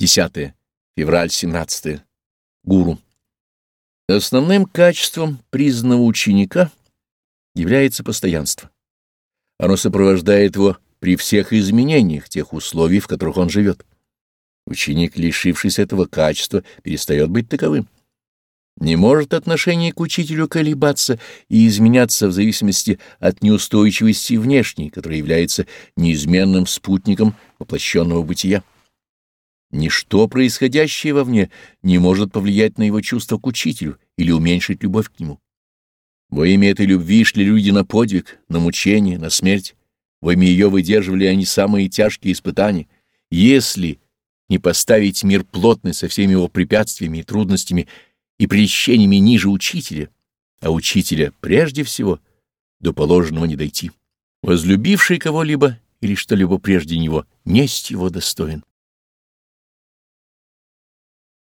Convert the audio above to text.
10 февраль 17 Гуру. Основным качеством признанного ученика является постоянство. Оно сопровождает его при всех изменениях тех условий, в которых он живет. Ученик, лишившись этого качества, перестает быть таковым. Не может отношение к учителю колебаться и изменяться в зависимости от неустойчивости внешней, которая является неизменным спутником воплощенного бытия. Ничто, происходящее вовне, не может повлиять на его чувство к учителю или уменьшить любовь к нему. Во имя этой любви шли люди на подвиг, на мучение, на смерть. Во имя ее выдерживали они самые тяжкие испытания. Если не поставить мир плотный со всеми его препятствиями и трудностями и прельщениями ниже учителя, а учителя прежде всего, до положенного не дойти. Возлюбивший кого-либо или что-либо прежде него, несть его достоин.